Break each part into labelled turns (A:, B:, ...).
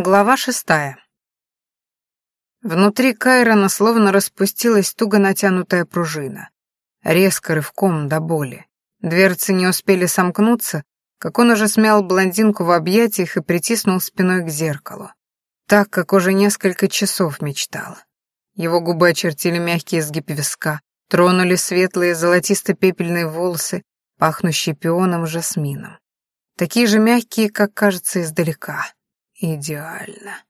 A: Глава шестая. Внутри Кайрона словно распустилась туго натянутая пружина. Резко рывком до боли. Дверцы не успели сомкнуться, как он уже смял блондинку в объятиях и притиснул спиной к зеркалу. Так, как уже несколько часов мечтал. Его губы очертили мягкий изгиб виска, тронули светлые золотисто-пепельные волосы, пахнущие пионом и жасмином. Такие же мягкие, как кажется издалека. Идеально.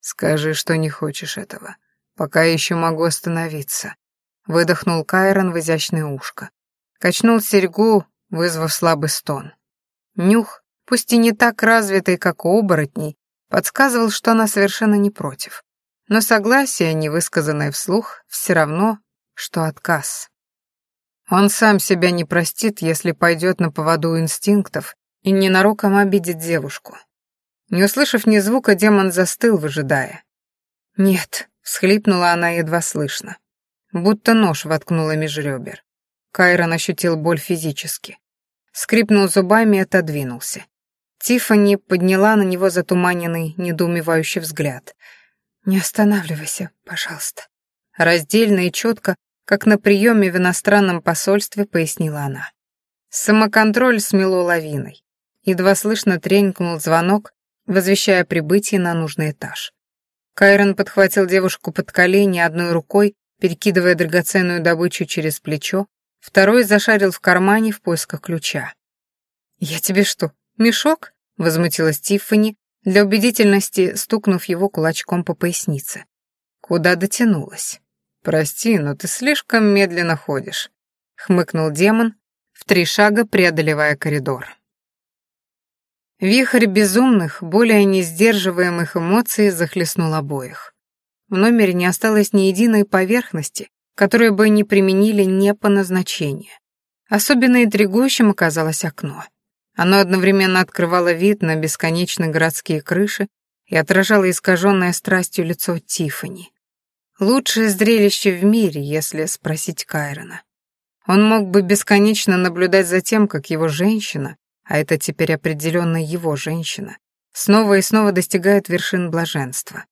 A: Скажи, что не хочешь этого. Пока еще могу остановиться. Выдохнул Кайрон в изящное ушко. Качнул серьгу, вызвав слабый стон. Нюх, пусть и не так развитый, как у оборотней, подсказывал, что она совершенно не против. Но согласие, невысказанное вслух, все равно, что отказ. Он сам себя не простит, если пойдет на поводу инстинктов и ненароком обидит девушку. Не услышав ни звука, демон застыл, выжидая. «Нет», — всхлипнула она едва слышно. Будто нож воткнула меж ребер. Кайрон ощутил боль физически. Скрипнул зубами и отодвинулся. Тиффани подняла на него затуманенный, недоумевающий взгляд. «Не останавливайся, пожалуйста». Раздельно и четко, как на приеме в иностранном посольстве, пояснила она. Самоконтроль смело лавиной. Едва слышно тренькнул звонок, возвещая прибытие на нужный этаж. Кайрон подхватил девушку под колени одной рукой, перекидывая драгоценную добычу через плечо, второй зашарил в кармане в поисках ключа. «Я тебе что, мешок?» — возмутилась Тиффани, для убедительности стукнув его кулачком по пояснице. Куда дотянулась? «Прости, но ты слишком медленно ходишь», — хмыкнул демон, в три шага преодолевая коридор. Вихрь безумных, более несдерживаемых эмоций захлестнул обоих. В номере не осталось ни единой поверхности, которую бы не применили не по назначению. Особенно интригующим оказалось окно. Оно одновременно открывало вид на бесконечные городские крыши и отражало искаженное страстью лицо Тифани. Лучшее зрелище в мире, если спросить Кайрона. Он мог бы бесконечно наблюдать за тем, как его женщина, а это теперь определенно его женщина, снова и снова достигает вершин блаженства.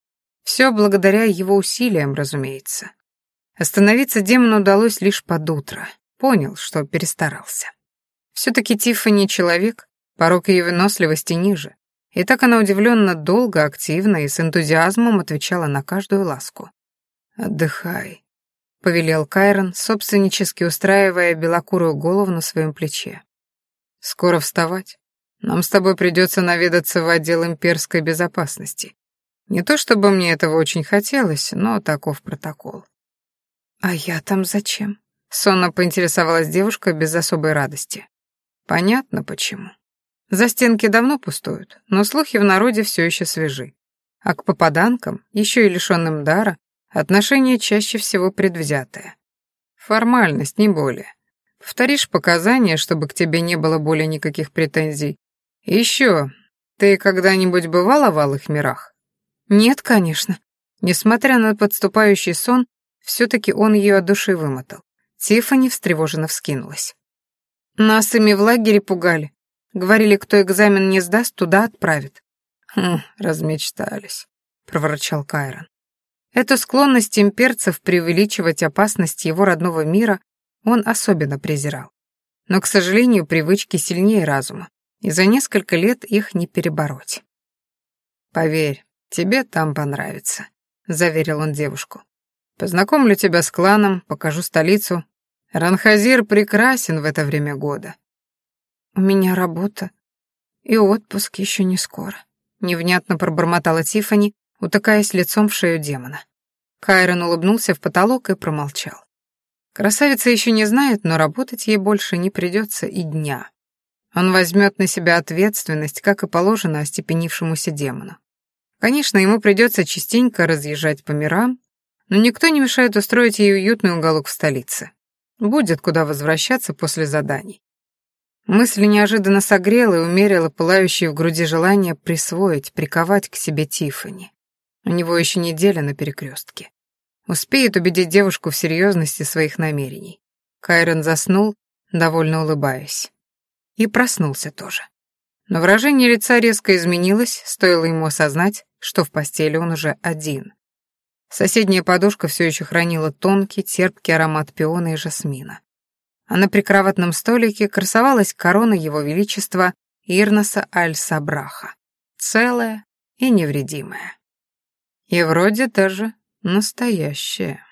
A: Все благодаря его усилиям, разумеется. Остановиться демону удалось лишь под утро. Понял, что перестарался. Все-таки Тиффани человек, порог ее выносливости ниже. И так она удивленно долго, активно и с энтузиазмом отвечала на каждую ласку. «Отдыхай», — повелел Кайрон, собственнически устраивая белокурую голову на своем плече. Скоро вставать. Нам с тобой придется наведаться в отдел имперской безопасности. Не то чтобы мне этого очень хотелось, но таков протокол. А я там зачем? Сонно поинтересовалась девушка без особой радости. Понятно почему. За стенки давно пустуют, но слухи в народе все еще свежи. А к попаданкам, еще и лишенным дара, отношение чаще всего предвзятое. Формальность, не более. Повторишь показания, чтобы к тебе не было более никаких претензий. И еще, ты когда-нибудь бывала в Алых мирах? Нет, конечно. Несмотря на подступающий сон, все-таки он ее от души вымотал. Тиффани встревоженно вскинулась. Нас ими в лагере пугали. Говорили, кто экзамен не сдаст, туда отправят. Хм, размечтались, проворчал Кайрон. Эту склонность имперцев преувеличивать опасность его родного мира он особенно презирал. Но, к сожалению, привычки сильнее разума, и за несколько лет их не перебороть. «Поверь, тебе там понравится», — заверил он девушку. «Познакомлю тебя с кланом, покажу столицу. Ранхазир прекрасен в это время года». «У меня работа, и отпуск еще не скоро», — невнятно пробормотала Тифани, утыкаясь лицом в шею демона. Кайрон улыбнулся в потолок и промолчал. Красавица еще не знает, но работать ей больше не придется и дня. Он возьмет на себя ответственность, как и положено остепенившемуся демону. Конечно, ему придется частенько разъезжать по мирам, но никто не мешает устроить ей уютный уголок в столице. Будет куда возвращаться после заданий. Мысль неожиданно согрела и умерила пылающее в груди желание присвоить, приковать к себе Тифани. У него еще неделя на перекрестке. Успеет убедить девушку в серьезности своих намерений. Кайрон заснул, довольно улыбаясь. И проснулся тоже. Но выражение лица резко изменилось, стоило ему осознать, что в постели он уже один. Соседняя подушка все еще хранила тонкий, терпкий аромат пиона и жасмина. А на прикроватном столике красовалась корона его величества Ирноса Аль-Сабраха, целая и невредимая. И вроде даже настоящая.